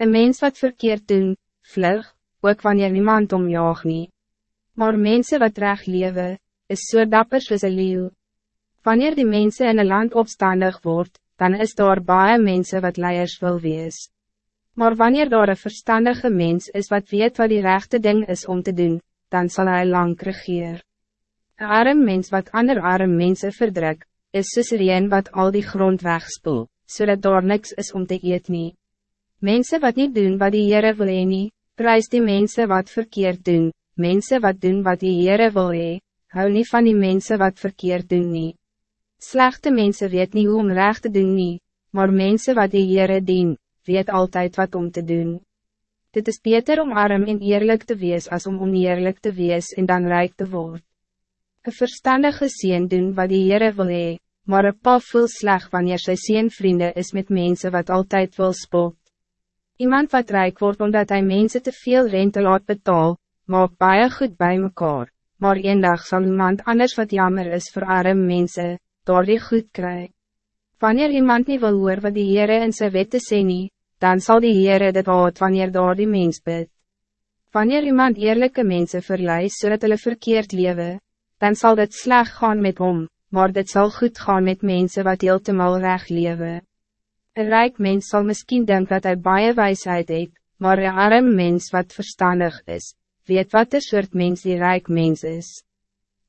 Een mens wat verkeerd doen, vlug, ook wanneer niemand omjaag nie. Maar mensen wat recht lewe, is so dapper soos een leeuw. Wanneer die mensen in een land opstandig wordt, dan is daar baie mensen wat leiers wil wees. Maar wanneer daar een verstandige mens is wat weet wat die rechte ding is om te doen, dan zal hij lang regeer. Een arm mens wat ander arm mensen verdruk, is soos wat al die grond wegspoel, zodat so daar niks is om te eet nie. Mensen wat niet doen wat die Heere wil hee nie, prijs die mensen wat verkeerd doen, mensen wat doen wat die Heere wil hee, hou niet van die mensen wat verkeerd doen nie. Slechte mensen weet niet hoe om recht te doen nie, maar mensen wat die Heere dien, weet altijd wat om te doen. Dit is beter om arm en eerlijk te wees als om oneerlijk te wees en dan rijk te worden. Een verstandige sien doen wat die Heere wil hee, maar een pa voel sleg wanneer sy sien vrienden is met mensen wat altijd wil spot. Iemand wat rijk wordt omdat hij mensen te veel rente laat betaal, maak baie goed bij mekaar, maar een dag zal iemand anders wat jammer is voor arm mensen, door die goed krijgen. Wanneer iemand niet wil hoor wat die Heere in sy wette sê nie, dan zal die Heere dit haat wanneer door die mens bid. Wanneer iemand eerlijke mensen verleist zodat hulle verkeerd leven, dan zal dit slecht gaan met hom, maar dit zal goed gaan met mensen wat heeltemal recht leven. Een rijk mens zal misschien denken dat hij baie wijsheid heeft, maar een arm mens wat verstandig is, weet wat de soort mens die rijk mens is.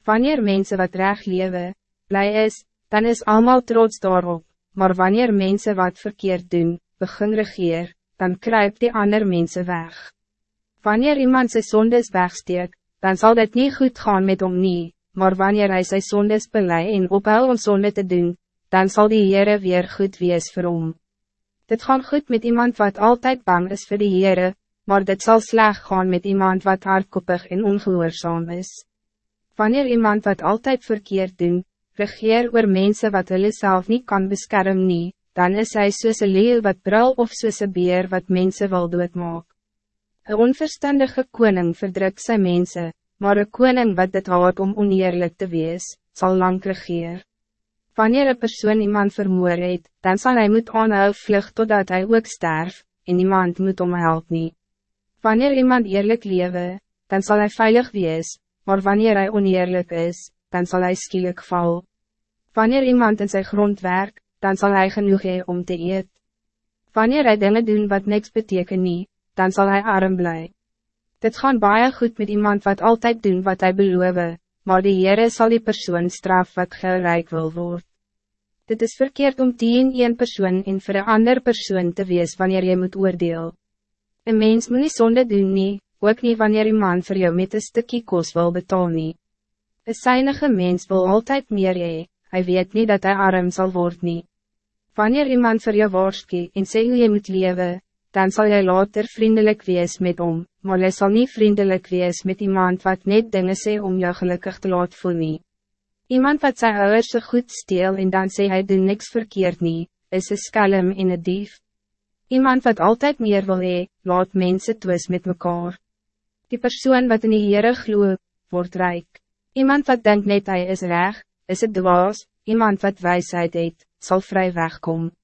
Wanneer mensen wat recht leven, blij is, dan is allemaal trots daarop, maar wanneer mensen wat verkeerd doen, begin regeer, dan kruipt die ander mensen weg. Wanneer iemand zijn zondes wegsteek, dan zal het niet goed gaan met hom nie, maar wanneer hij zijn zondes belei en ophou om zonde te doen, dan zal die Heere weer goed wees vir hom. Dit gaan goed met iemand wat altijd bang is voor die Heere, maar dit zal sleg gaan met iemand wat hardkoppig en ongehoorzaam is. Wanneer iemand wat altijd verkeerd doen, regeer oor mensen wat hulle self niet kan beschermen nie, dan is hij soos een leeuw wat brul of soos een beer wat mensen wil doodmaak. Een onverstandige koning verdrukt zijn mensen, maar een koning wat dit houdt om oneerlijk te wees, zal lang regeer. Wanneer een persoon iemand vermoor het, dan zal hij moet aanhou vlug totdat hij ook sterf, en iemand moet om help nie. Wanneer iemand eerlijk lewe, dan zal hij veilig wees, maar wanneer hij oneerlijk is, dan zal hij skielik val. Wanneer iemand in zijn grond werkt, dan zal hij genoeg hee om te eet. Wanneer hij dingen doen wat niks betekent niet, dan zal hij arm blij. Dit gaan baie goed met iemand wat altijd doen wat hij beloof, maar die Heere zal die persoon straf wat rijk wil worden. Dit is verkeerd om tien een persoon en voor een ander persoon te wees wanneer je moet oordeel. Een mens moet niet zonde doen nie, ook niet wanneer iemand voor jou met een stukje koos wil betalen. nie. Een seinige mens wil altijd meer hee, hij weet niet dat hij arm zal worden. Wanneer iemand voor je waarschuwt en sê hoe je moet leven, dan zal jij later vriendelijk wees met om, maar jy zal niet vriendelijk wees met iemand wat net dingen sê om jou gelukkig te laat voelen. Iemand wat zijn ouders so goed steel en dan sê hy doen niks verkeerd nie, is een skelm en een dief. Iemand wat altijd meer wil hee, laat mensen twis met mekaar. Die persoon wat in die Heere gloe, wordt rijk. Iemand wat denkt net hij is reg, is het dwaas, iemand wat wijsheid het, zal vrij wegkomen.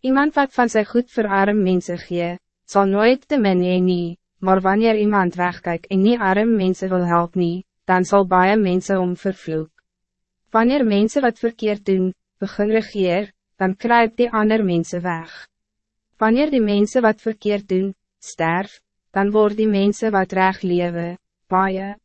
Iemand wat van zijn goed voor arm mensen gee, zal nooit te min hee nie, maar wanneer iemand wegkijkt en nie arm mensen wil helpen nie, dan zal baie mensen om vervloek. Wanneer mensen wat verkeerd doen, begin regeer, dan kruipt die ander mensen weg. Wanneer die mensen wat verkeerd doen, sterf, dan worden die mensen wat recht leven, baie.